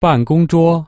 办公桌。